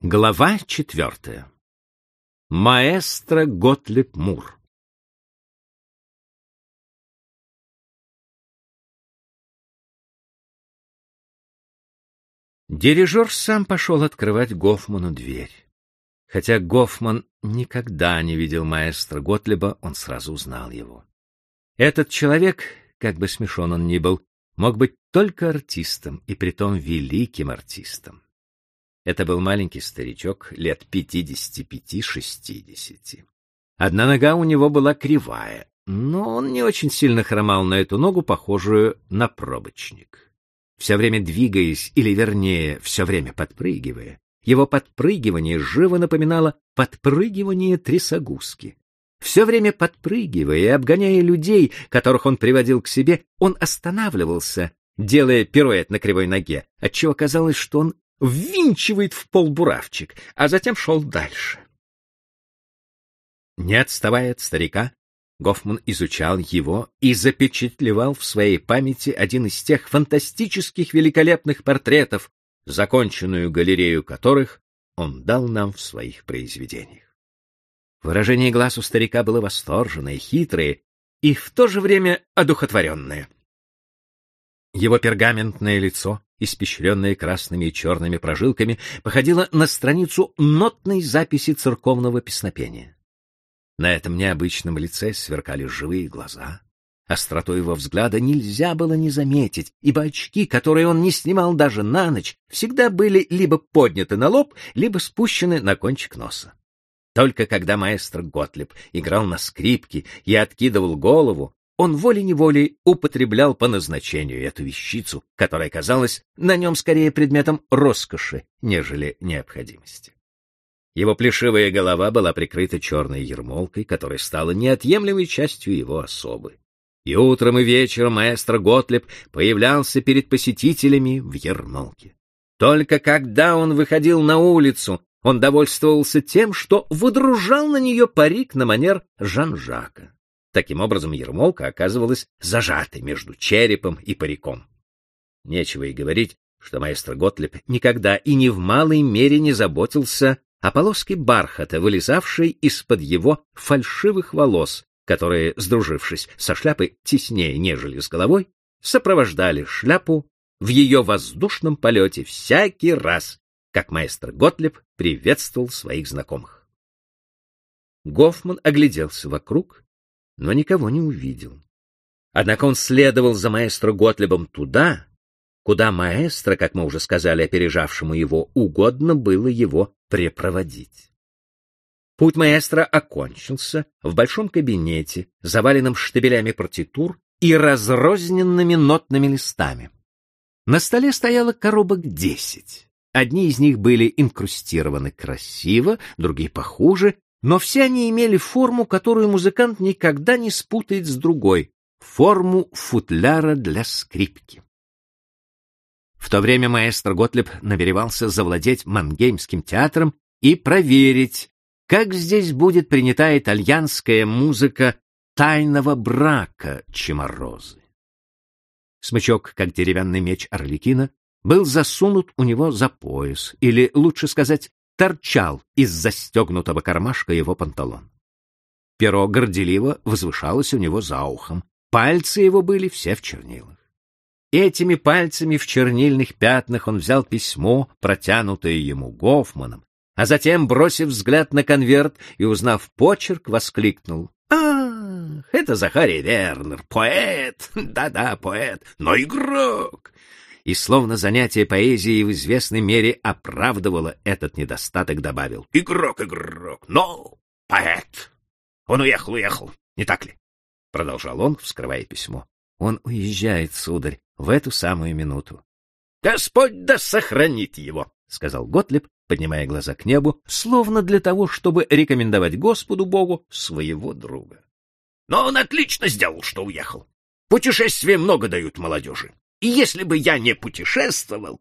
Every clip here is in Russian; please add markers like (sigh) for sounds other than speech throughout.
Глава четвертая. Маэстро Готлиб Мур. Дирижер сам пошел открывать Гофману дверь. Хотя Гофман никогда не видел маэстро Готлиба, он сразу узнал его. Этот человек, как бы смешон он ни был, мог быть только артистом, и притом великим артистом. Это был маленький старичок, лет пятидесяти пяти-шестидесяти. Одна нога у него была кривая, но он не очень сильно хромал на эту ногу, похожую на пробочник. Все время двигаясь, или вернее, все время подпрыгивая, его подпрыгивание живо напоминало подпрыгивание трясогузки. Все время подпрыгивая и обгоняя людей, которых он приводил к себе, он останавливался, делая пируэт на кривой ноге, отчего казалось, что он ввинчивает в пол буравчик, а затем шел дальше. Не отставая от старика, Гофман изучал его и запечатлевал в своей памяти один из тех фантастических великолепных портретов, законченную галерею которых он дал нам в своих произведениях. Выражение глаз у старика было восторженное, хитрое и в то же время одухотворенное. Его пергаментное лицо, испещренное красными и черными прожилками, походило на страницу нотной записи церковного песнопения. На этом необычном лице сверкали живые глаза. Остроту его взгляда нельзя было не заметить, ибо очки, которые он не снимал даже на ночь, всегда были либо подняты на лоб, либо спущены на кончик носа. Только когда маэстро Готлиб играл на скрипке и откидывал голову, он волей-неволей употреблял по назначению эту вещицу, которая казалась на нем скорее предметом роскоши, нежели необходимости. Его плешивая голова была прикрыта черной ермолкой, которая стала неотъемлемой частью его особы. И утром и вечером маэстро Готлеб появлялся перед посетителями в ермолке. Только когда он выходил на улицу, он довольствовался тем, что выдружал на нее парик на манер Жан-Жака. Таким образом, ермолка оказывалась зажатой между черепом и париком. Нечего и говорить, что маэстро Готлеб никогда и ни в малой мере не заботился о полоске бархата, вылезавшей из-под его фальшивых волос, которые, сдружившись со шляпой теснее, нежели с головой, сопровождали шляпу в ее воздушном полете всякий раз, как маэстро Готлеб приветствовал своих знакомых. Гофман огляделся вокруг но никого не увидел. Однако он следовал за маэстро Готлебом туда, куда маэстро, как мы уже сказали опережавшему его, угодно было его препроводить. Путь маэстро окончился в большом кабинете, заваленном штабелями партитур и разрозненными нотными листами. На столе стояло коробок десять. Одни из них были инкрустированы красиво, другие похуже, но все они имели форму, которую музыкант никогда не спутает с другой — форму футляра для скрипки. В то время маэстро Готлеб намеревался завладеть Мангеймским театром и проверить, как здесь будет принята итальянская музыка тайного брака Чеморозы. Смычок, как деревянный меч Орликина, был засунут у него за пояс, или, лучше сказать, торчал из застегнутого кармашка его панталон. Перо горделиво возвышалось у него за ухом, пальцы его были все в чернилах. Этими пальцами в чернильных пятнах он взял письмо, протянутое ему Гофманом, а затем, бросив взгляд на конверт и узнав почерк, воскликнул. «Ах, это Захарий Вернер, поэт! (laughs) Да-да, поэт, но игрок! И словно занятие поэзией в известной мере оправдывало этот недостаток, добавил. «Игрок, игрок, но поэт! Он уехал, уехал, не так ли?» Продолжал он, вскрывая письмо. «Он уезжает, сударь, в эту самую минуту». «Господь да сохранит его!» — сказал Готлиб, поднимая глаза к небу, словно для того, чтобы рекомендовать Господу Богу своего друга. «Но он отлично сделал, что уехал. Путешествия много дают молодежи. И если бы я не путешествовал,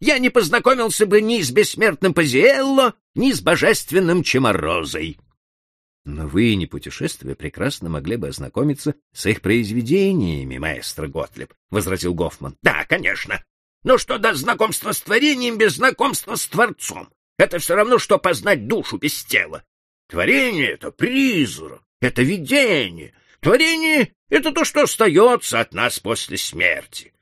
я не познакомился бы ни с бессмертным Пазиэлло, ни с божественным Чеморозой. Но вы, не путешествуя, прекрасно могли бы ознакомиться с их произведениями, маэстро Готлеб, — возразил Гофман. — Да, конечно. Но что до знакомства с творением без знакомства с Творцом? Это все равно, что познать душу без тела. Творение — это призрак, это видение. Творение — это то, что остается от нас после смерти.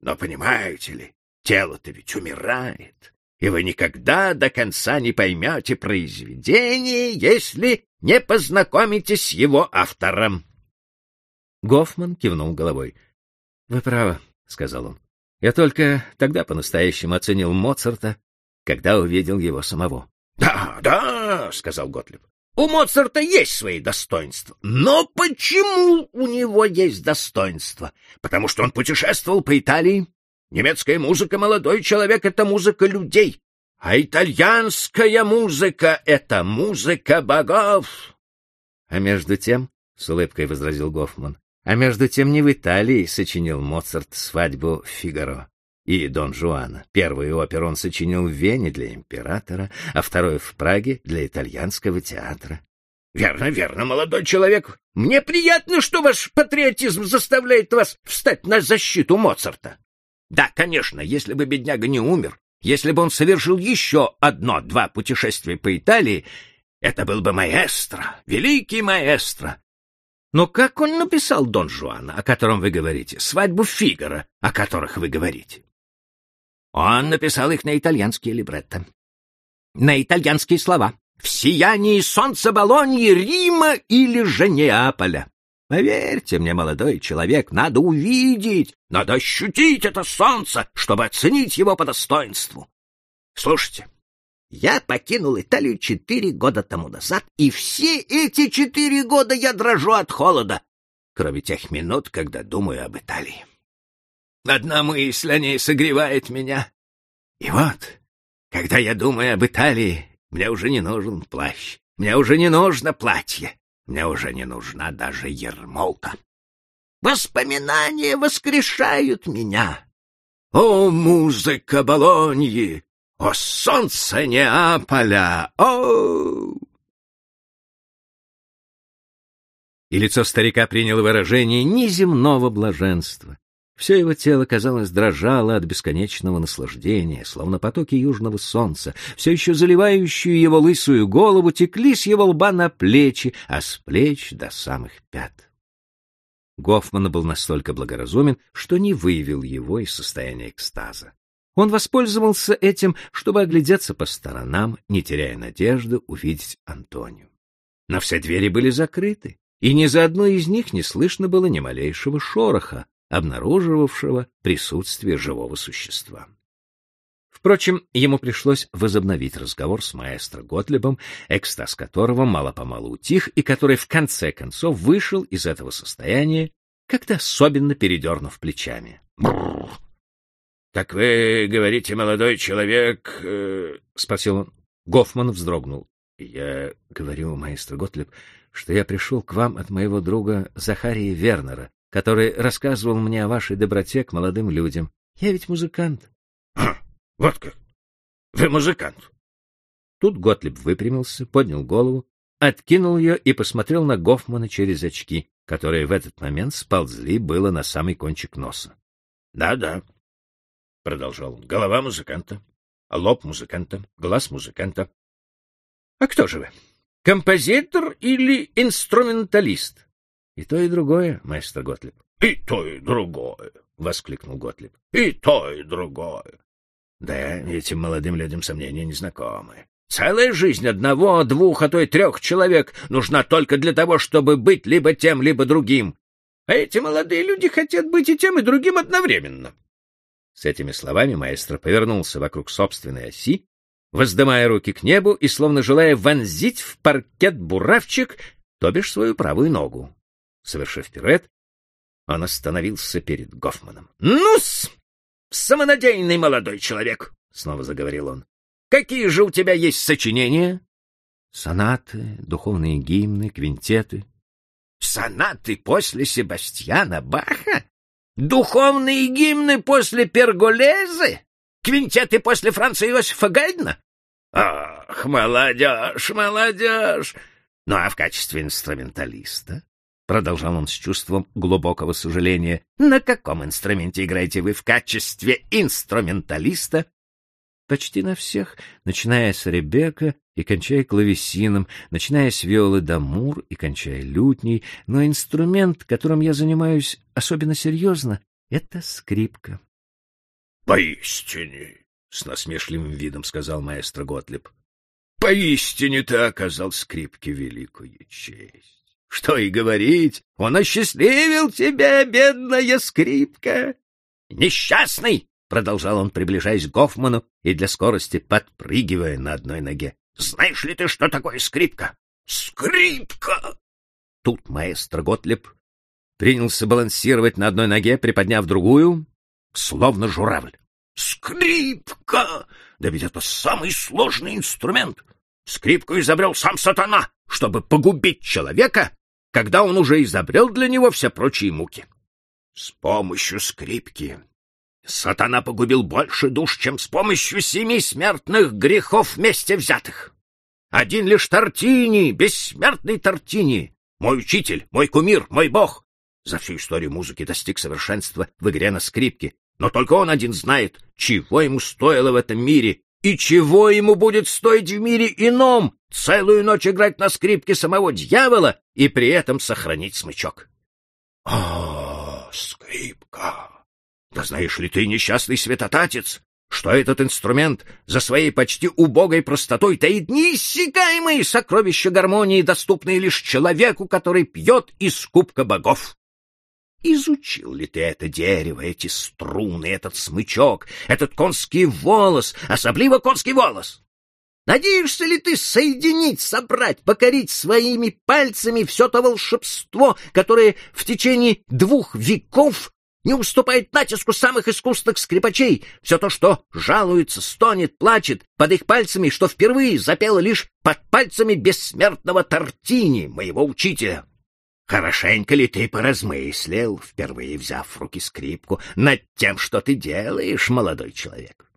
Но понимаете ли, тело-то ведь умирает, и вы никогда до конца не поймете произведение, если не познакомитесь с его автором. Гофман кивнул головой. — Вы правы, — сказал он. — Я только тогда по-настоящему оценил Моцарта, когда увидел его самого. — Да, да, — сказал Готлиб. — У Моцарта есть свои достоинства. Но почему у него есть достоинства? Потому что он путешествовал по Италии. Немецкая музыка, молодой человек, — это музыка людей. А итальянская музыка — это музыка богов. — А между тем, — с улыбкой возразил Гофман, — а между тем не в Италии сочинил Моцарт свадьбу Фигаро и Дон Жуана. Первую оперу он сочинил в Вене для императора, а вторую в Праге для итальянского театра. — Верно, верно, молодой человек. Мне приятно, что ваш патриотизм заставляет вас встать на защиту Моцарта. Да, конечно, если бы бедняга не умер, если бы он совершил еще одно-два путешествия по Италии, это был бы маэстро, великий маэстро. Но как он написал Дон Жуана, о котором вы говорите, свадьбу Фигара, о которых вы говорите? Он написал их на итальянские либретто. На итальянские слова. В сиянии солнца Болоньи, Рима или же Неаполя. Поверьте мне, молодой человек, надо увидеть, надо ощутить это солнце, чтобы оценить его по достоинству. Слушайте, я покинул Италию четыре года тому назад, и все эти четыре года я дрожу от холода, кроме тех минут, когда думаю об Италии. Одна мысль о ней согревает меня. И вот, когда я думаю об Италии, мне уже не нужен плащ, мне уже не нужно платье, мне уже не нужна даже ермолка. Воспоминания воскрешают меня. О, музыка Болоньи! О, солнце Неаполя! О! И лицо старика приняло выражение неземного блаженства. Все его тело, казалось, дрожало от бесконечного наслаждения, словно потоки южного солнца, все еще заливающие его лысую голову, текли с его лба на плечи, а с плеч до самых пят. Гофман был настолько благоразумен, что не вывел его из состояния экстаза. Он воспользовался этим, чтобы оглядеться по сторонам, не теряя надежды увидеть Антонию. Но все двери были закрыты, и ни за одной из них не слышно было ни малейшего шороха, обнаруживавшего присутствие живого существа. Впрочем, ему пришлось возобновить разговор с маэстро Готлебом, экстаз которого мало-помалу утих и который в конце концов вышел из этого состояния, как-то особенно передернув плечами. Бррр, так вы говорите, молодой человек, э... спросил он. Гофман вздрогнул. Я говорю, маэстро Готлеб, что я пришел к вам от моего друга Захария Вернера, который рассказывал мне о вашей доброте к молодым людям. Я ведь музыкант. Вот как. Вы музыкант. Тут Готлеб выпрямился, поднял голову, откинул ее и посмотрел на Гофмана через очки, которые в этот момент сползли было на самый кончик носа. Да-да, — продолжал он, — голова музыканта, лоб музыканта, глаз музыканта. — А кто же вы? Композитор или инструменталист? — И то, и другое, мастер Готлиб. — И то, и другое, — воскликнул Готлиб. — И то, и другое. Да, этим молодым людям сомнения не знакомы. Целая жизнь одного, двух, а то и трех человек нужна только для того, чтобы быть либо тем, либо другим. А эти молодые люди хотят быть и тем, и другим одновременно. С этими словами маэстро повернулся вокруг собственной оси, воздымая руки к небу и словно желая вонзить в паркет буравчик, то бишь свою правую ногу. Совершив пируэт, он остановился перед Гофманом. «Ну-с, самонадеянный молодой человек!» — снова заговорил он. «Какие же у тебя есть сочинения?» «Сонаты, духовные гимны, квинтеты». «Сонаты после Себастьяна Баха? Духовные гимны после Перголезы? Квинтеты после Франца Иосифа Гайдна? Ах, молодежь, молодежь! Ну а в качестве инструменталиста? Продолжал он с чувством глубокого сожаления. На каком инструменте играете вы в качестве инструменталиста? почти на всех, начиная с Ребека и кончая клавесином, начиная с виолы дамур и кончая лютней, но инструмент, которым я занимаюсь особенно серьезно, — это скрипка. — Поистине, — с насмешливым видом сказал маэстро Готлиб, — поистине ты оказал скрипке великую честь. Что и говорить, он осчастливил тебя, бедная скрипка. Несчастный, продолжал он, приближаясь к Гофману и для скорости подпрыгивая на одной ноге. Знаешь ли ты, что такое скрипка? Скрипка! Тут маэстро Готлеб принялся балансировать на одной ноге, приподняв другую, словно журавль. Скрипка! Да ведь это самый сложный инструмент. Скрипку изобрел сам сатана, чтобы погубить человека когда он уже изобрел для него все прочие муки. С помощью скрипки сатана погубил больше душ, чем с помощью семи смертных грехов вместе взятых. Один лишь Тортини, бессмертный Тортини, мой учитель, мой кумир, мой бог, за всю историю музыки достиг совершенства в игре на скрипке, но только он один знает, чего ему стоило в этом мире и чего ему будет стоить в мире ином целую ночь играть на скрипке самого дьявола и при этом сохранить смычок? А, скрипка! Да знаешь ли ты, несчастный светотатец, что этот инструмент за своей почти убогой простотой таит неиссякаемые сокровища гармонии, доступные лишь человеку, который пьет из кубка богов? Изучил ли ты это дерево, эти струны, этот смычок, этот конский волос, особливо конский волос? Надеешься ли ты соединить, собрать, покорить своими пальцами все то волшебство, которое в течение двух веков не уступает натиску самых искусных скрипачей, все то, что жалуется, стонет, плачет под их пальцами, что впервые запело лишь под пальцами бессмертного Тортини, моего учителя? Хорошенько ли ты поразмыслил, впервые взяв в руки скрипку, над тем, что ты делаешь, молодой человек?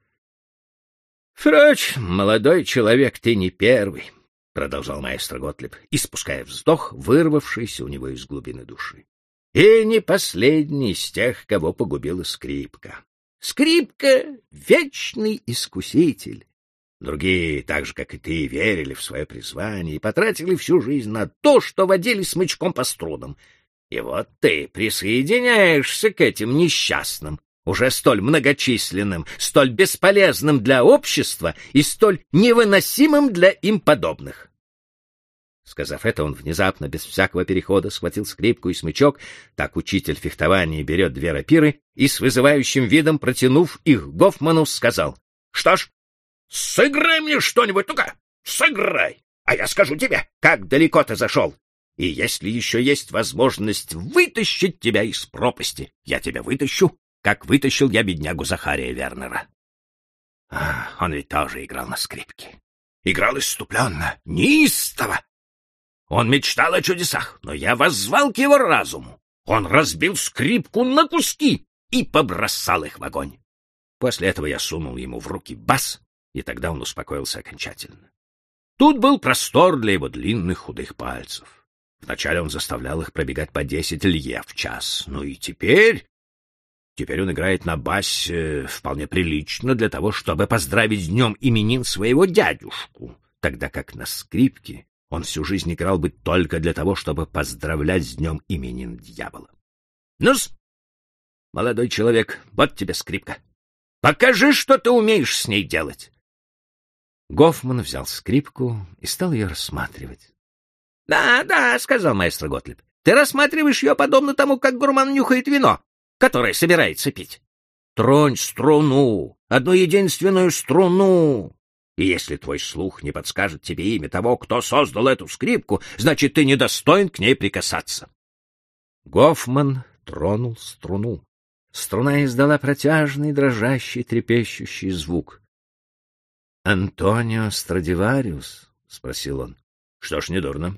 Впрочем, молодой человек, ты не первый, — продолжал маэстро Готлиб, испуская вздох, вырвавшийся у него из глубины души. И не последний из тех, кого погубила скрипка. Скрипка — вечный искуситель, Другие, так же, как и ты, верили в свое призвание и потратили всю жизнь на то, что водили смычком по струнам. И вот ты присоединяешься к этим несчастным, уже столь многочисленным, столь бесполезным для общества и столь невыносимым для им подобных. Сказав это, он внезапно, без всякого перехода, схватил скрипку и смычок, так учитель фехтования берет две рапиры, и с вызывающим видом, протянув их Гофману, сказал, — Что ж, Сыграй мне что-нибудь, ну-ка, сыграй, а я скажу тебе, как далеко ты зашел. И если еще есть возможность вытащить тебя из пропасти, я тебя вытащу, как вытащил я беднягу Захария Вернера. А, он ведь тоже играл на скрипке. Играл иступленно, неистово. Он мечтал о чудесах, но я воззвал к его разуму. Он разбил скрипку на куски и побросал их в огонь. После этого я сунул ему в руки бас и тогда он успокоился окончательно. Тут был простор для его длинных худых пальцев. Вначале он заставлял их пробегать по десять лье в час. Ну и теперь... Теперь он играет на басе вполне прилично для того, чтобы поздравить днем именин своего дядюшку, тогда как на скрипке он всю жизнь играл бы только для того, чтобы поздравлять с днем именин дьявола. Ну-с, молодой человек, вот тебе скрипка. Покажи, что ты умеешь с ней делать. Гофман взял скрипку и стал ее рассматривать. — Да, да, — сказал маэстро Готлиб, — ты рассматриваешь ее подобно тому, как гурман нюхает вино, которое собирается пить. Тронь струну, одну единственную струну. И если твой слух не подскажет тебе имя того, кто создал эту скрипку, значит, ты недостоин к ней прикасаться. Гофман тронул струну. Струна издала протяжный, дрожащий, трепещущий звук. Антонио Страдивариус? спросил он. Что ж, недурно.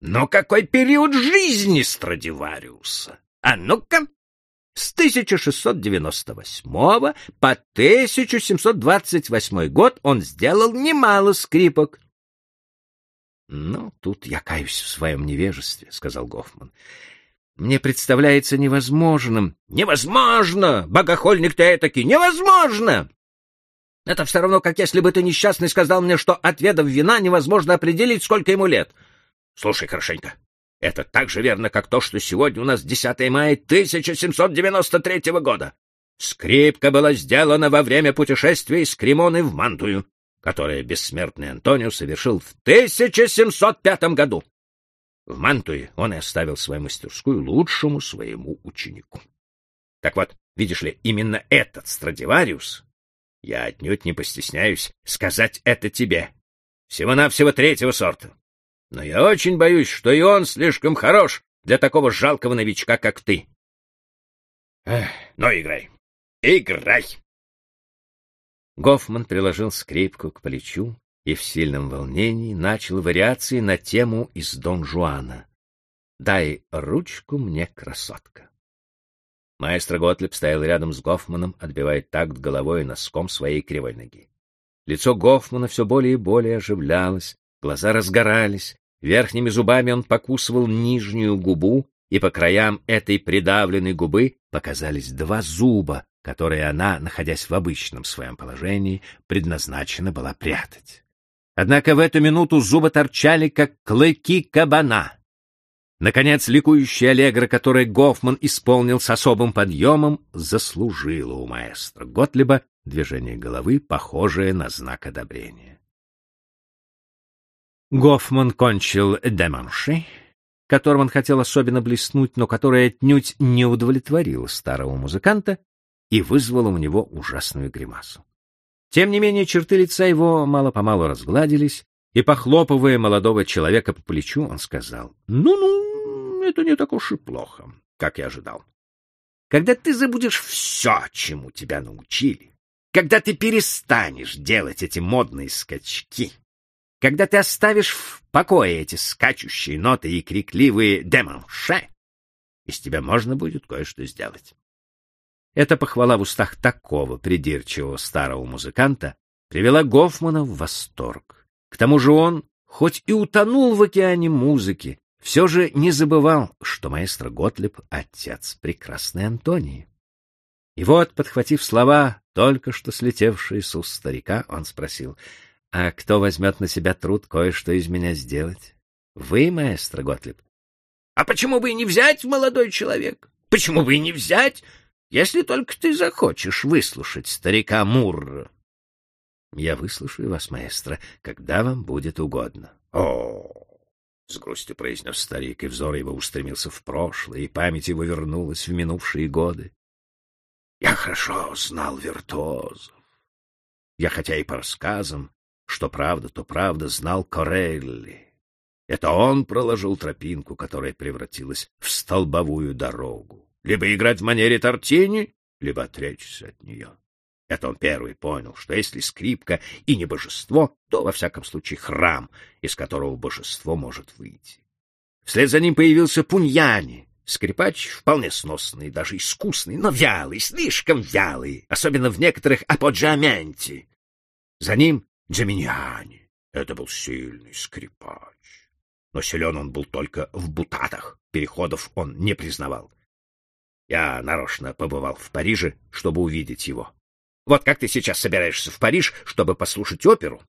Но какой период жизни Страдивариуса? А ну-ка, с 1698 по 1728 год он сделал немало скрипок. Ну, тут я каюсь в своем невежестве, сказал Гофман. Мне представляется невозможным. Невозможно! Богохольник ты этакий! Невозможно! Это все равно, как если бы ты несчастный сказал мне, что, отведав вина, невозможно определить, сколько ему лет. Слушай хорошенько, это так же верно, как то, что сегодня у нас 10 мая 1793 года. Скрипка была сделана во время путешествия из Кремоны в Мантую, которое бессмертный Антонио совершил в 1705 году. В Мантуе он и оставил свою мастерскую лучшему своему ученику. Так вот, видишь ли, именно этот Страдивариус я отнюдь не постесняюсь сказать это тебе. Всего-навсего третьего сорта. Но я очень боюсь, что и он слишком хорош для такого жалкого новичка, как ты. Эх, ну, играй. Играй. Гофман приложил скрипку к плечу и в сильном волнении начал вариации на тему из Дон Жуана. «Дай ручку мне, красотка». Маэстро Готлиб стоял рядом с Гофманом, отбивая такт головой и носком своей кривой ноги. Лицо Гофмана все более и более оживлялось, глаза разгорались, верхними зубами он покусывал нижнюю губу, и по краям этой придавленной губы показались два зуба, которые она, находясь в обычном своем положении, предназначена была прятать. Однако в эту минуту зубы торчали, как клыки кабана, Наконец, ликующая аллегра, которой Гофман исполнил с особым подъемом, заслужила у маэстро Готлиба движение головы, похожее на знак одобрения. Гофман кончил деманши, которым он хотел особенно блеснуть, но которое отнюдь не удовлетворило старого музыканта и вызвало у него ужасную гримасу. Тем не менее, черты лица его мало-помалу разгладились, и, похлопывая молодого человека по плечу, он сказал, «Ну-ну, это не так уж и плохо, как я ожидал. Когда ты забудешь все, чему тебя научили, когда ты перестанешь делать эти модные скачки, когда ты оставишь в покое эти скачущие ноты и крикливые демонше, из тебя можно будет кое-что сделать. Эта похвала в устах такого придирчивого старого музыканта привела Гофмана в восторг. К тому же он, хоть и утонул в океане музыки, все же не забывал, что маэстро Готлеб — отец прекрасной Антонии. И вот, подхватив слова, только что слетевшие с уст старика, он спросил, «А кто возьмет на себя труд кое-что из меня сделать? Вы, маэстро Готлеб?» «А почему бы и не взять, молодой человек? Почему бы и не взять, если только ты захочешь выслушать старика Мурра?» Я выслушаю вас, маэстро, когда вам будет угодно. — О! — с грустью произнес старик, и взор его устремился в прошлое, и память его вернулась в минувшие годы. Я хорошо знал виртуозов. Я, хотя и по рассказам, что правда, то правда, знал Корелли. Это он проложил тропинку, которая превратилась в столбовую дорогу. Либо играть в манере Тортини, либо отречься от нее. Это он первый понял, что если скрипка и не божество, то, во всяком случае, храм, из которого божество может выйти. Вслед за ним появился Пуньяни, скрипач вполне сносный, даже искусный, но вялый, слишком вялый, особенно в некоторых аподжиаменте. За ним Джаминьяни. Это был сильный скрипач. Но силен он был только в бутатах, переходов он не признавал. Я нарочно побывал в Париже, чтобы увидеть его. Вот как ты сейчас собираешься в Париж, чтобы послушать оперу?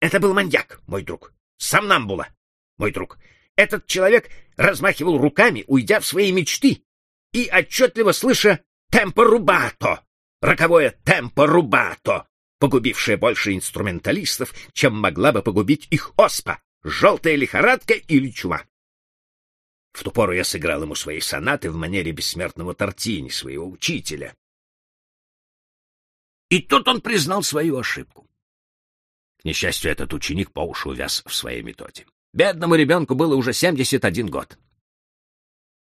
Это был маньяк, мой друг. Сомнамбула, мой друг. Этот человек размахивал руками, уйдя в свои мечты, и отчетливо слыша «темпо рубато», роковое «темпо рубато», погубившее больше инструменталистов, чем могла бы погубить их оспа, желтая лихорадка или чума. В ту пору я сыграл ему свои сонаты в манере бессмертного Тортини, своего учителя, и тут он признал свою ошибку. К несчастью, этот ученик по уши увяз в своей методе. Бедному ребенку было уже 71 год.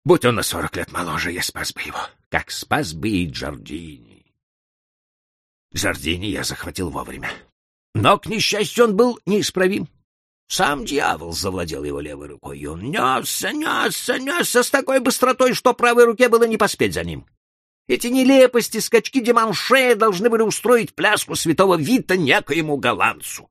Будь он на 40 лет моложе, я спас бы его, как спас бы и Джордини. Джордини я захватил вовремя. Но, к несчастью, он был неисправим. Сам дьявол завладел его левой рукой, и он несся, несся, несся с такой быстротой, что правой руке было не поспеть за ним. Эти нелепости, скачки Деманше должны были устроить пляску святого Вита некоему голландцу.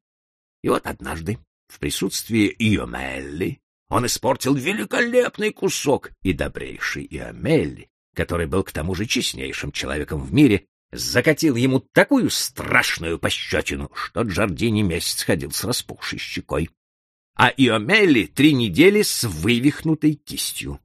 И вот однажды, в присутствии Иомелли, он испортил великолепный кусок, и добрейший Иомелли, который был к тому же честнейшим человеком в мире, закатил ему такую страшную пощечину, что Джардини месяц ходил с распухшей щекой, а Иомелли три недели с вывихнутой кистью.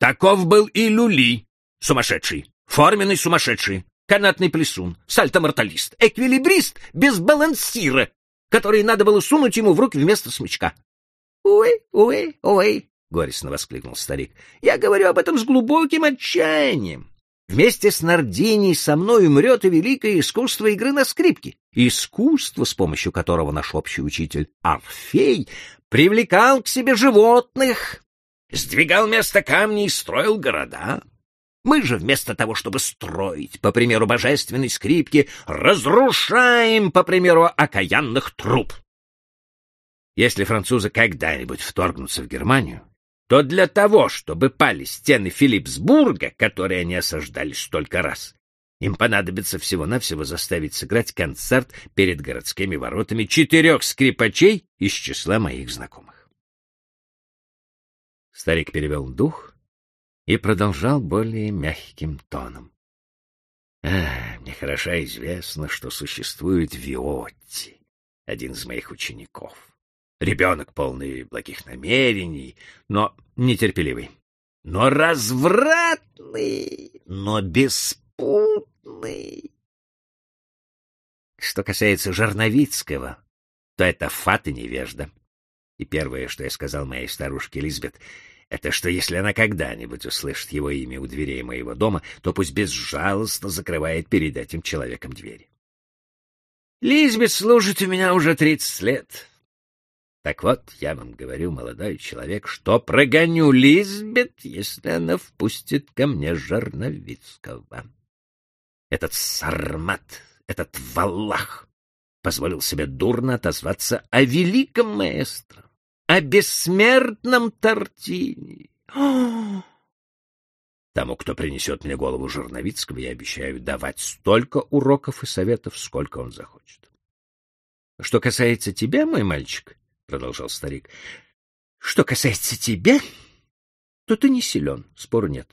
Таков был и Люли, сумасшедший, форменный сумасшедший, канатный плесун, сальтоморталист, эквилибрист без балансира, который надо было сунуть ему в руки вместо смычка. — Ой, ой, ой, — горестно воскликнул старик, — я говорю об этом с глубоким отчаянием. Вместе с Нардини со мной умрет и великое искусство игры на скрипке. Искусство, с помощью которого наш общий учитель Орфей привлекал к себе животных, сдвигал место камней и строил города. Мы же вместо того, чтобы строить, по примеру божественной скрипки, разрушаем, по примеру окаянных труб. Если французы когда-нибудь вторгнутся в Германию, то для того, чтобы пали стены Филипсбурга, которые они осаждали столько раз, им понадобится всего-навсего заставить сыграть концерт перед городскими воротами четырех скрипачей из числа моих знакомых. Старик перевел дух и продолжал более мягким тоном. А, мне хорошо известно, что существует Виотти, один из моих учеников. Ребенок полный благих намерений, но нетерпеливый. Но развратный, но беспутный. Что касается Жарновицкого, то это фат и невежда. И первое, что я сказал моей старушке Лизбет, это что если она когда-нибудь услышит его имя у дверей моего дома, то пусть безжалостно закрывает перед этим человеком двери. Лизбет служит у меня уже тридцать лет. Так вот, я вам говорю, молодой человек, что прогоню Лизбет, если она впустит ко мне Жарновицкого. Этот сармат, этот валах позволил себе дурно отозваться о великом маэстро о бессмертном Тортини. (gasps) Тому, кто принесет мне голову Журновицкого, я обещаю давать столько уроков и советов, сколько он захочет. — Что касается тебя, мой мальчик, — продолжал старик, — что касается тебя, то ты не силен, спору нет.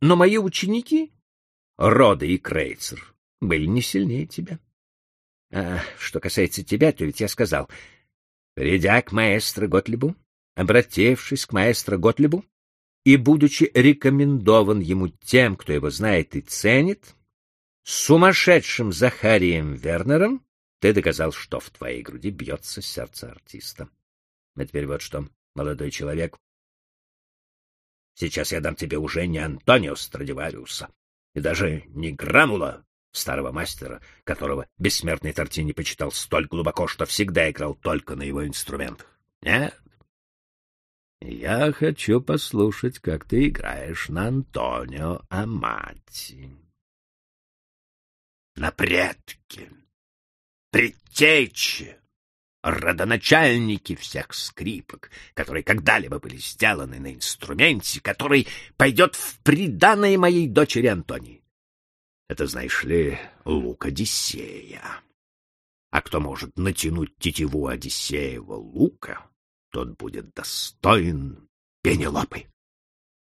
Но мои ученики, Рода и Крейцер, были не сильнее тебя. А что касается тебя, то ведь я сказал — Придя к маэстро Готлибу, обратившись к маэстро Готлибу и будучи рекомендован ему тем, кто его знает и ценит, сумасшедшим Захарием Вернером, ты доказал, что в твоей груди бьется сердце артиста. А теперь вот что, молодой человек. Сейчас я дам тебе уже не Антонио Страдивариуса, и даже не Грамула, старого мастера, которого бессмертный Тортини почитал столь глубоко, что всегда играл только на его инструментах. Нет. Я хочу послушать, как ты играешь на Антонио Амати. На предке, предтече, родоначальники всех скрипок, которые когда-либо были сделаны на инструменте, который пойдет в приданное моей дочери Антонии. Это, знаешь ли, лук Одиссея. А кто может натянуть тетиву Одиссеева лука, тот будет достоин Пенелопы.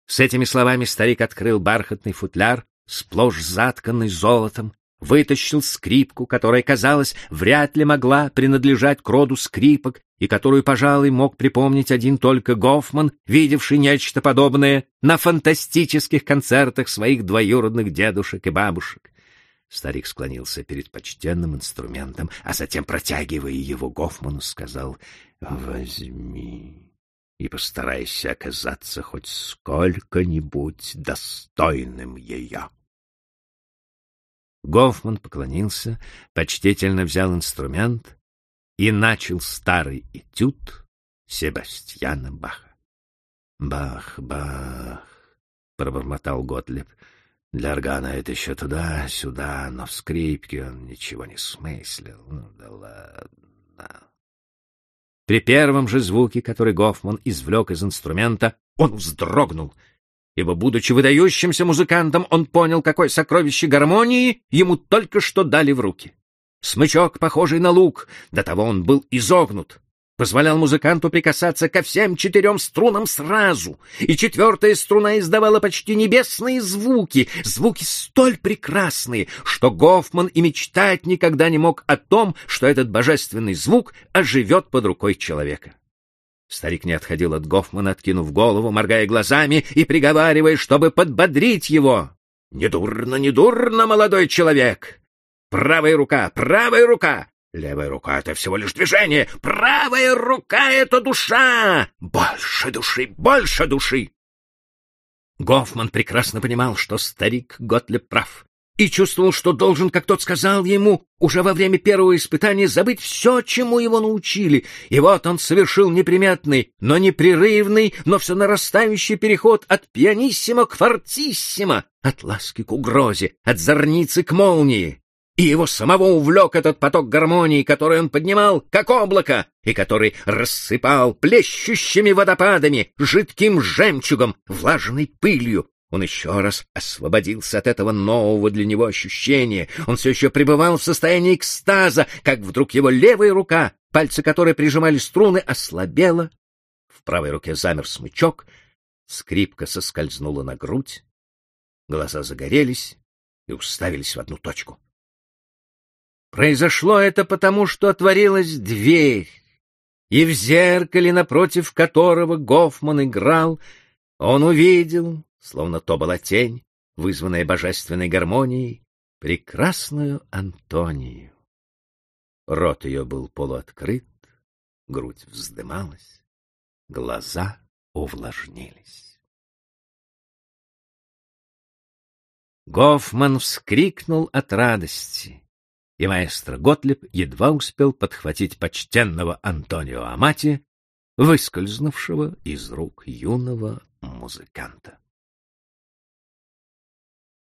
С этими словами старик открыл бархатный футляр, сплошь затканный золотом, вытащил скрипку, которая, казалось, вряд ли могла принадлежать к роду скрипок, и которую, пожалуй, мог припомнить один только Гофман, видевший нечто подобное на фантастических концертах своих двоюродных дедушек и бабушек. Старик склонился перед почтенным инструментом, а затем, протягивая его Гофману, сказал «Возьми и постарайся оказаться хоть сколько-нибудь достойным ее». Гофман поклонился, почтительно взял инструмент и начал старый этюд Себастьяна Баха. «Бах, бах», — пробормотал Готлеб. «Для органа это еще туда-сюда, но в скрипке он ничего не смыслил. Ну да ладно». При первом же звуке, который Гофман извлек из инструмента, он вздрогнул — ибо, будучи выдающимся музыкантом, он понял, какое сокровище гармонии ему только что дали в руки. Смычок, похожий на лук, до того он был изогнут. позволял музыканту прикасаться ко всем четырем струнам сразу, и четвертая струна издавала почти небесные звуки, звуки столь прекрасные, что Гофман и мечтать никогда не мог о том, что этот божественный звук оживет под рукой человека. Старик не отходил от Гофмана, откинув голову, моргая глазами и приговаривая, чтобы подбодрить его. «Недурно, недурно, молодой человек! Правая рука, правая рука! Левая рука — это всего лишь движение. Правая рука — это душа. Больше души, больше души. Гофман прекрасно понимал, что старик Готлеб прав, и чувствовал, что должен, как тот сказал ему, уже во время первого испытания забыть все, чему его научили. И вот он совершил неприметный, но непрерывный, но все нарастающий переход от пианиссимо к фортиссимо, от ласки к угрозе, от зорницы к молнии и его самого увлек этот поток гармонии, который он поднимал, как облако, и который рассыпал плещущими водопадами, жидким жемчугом, влажной пылью. Он еще раз освободился от этого нового для него ощущения. Он все еще пребывал в состоянии экстаза, как вдруг его левая рука, пальцы которой прижимали струны, ослабела. В правой руке замер смычок, скрипка соскользнула на грудь, глаза загорелись и уставились в одну точку. Произошло это потому, что отворилась дверь, и в зеркале, напротив которого Гофман играл, он увидел, словно то была тень, вызванная божественной гармонией, прекрасную Антонию. Рот ее был полуоткрыт, грудь вздымалась, глаза увлажнились. Гофман вскрикнул от радости и маэстро Готлиб едва успел подхватить почтенного Антонио Амати, выскользнувшего из рук юного музыканта.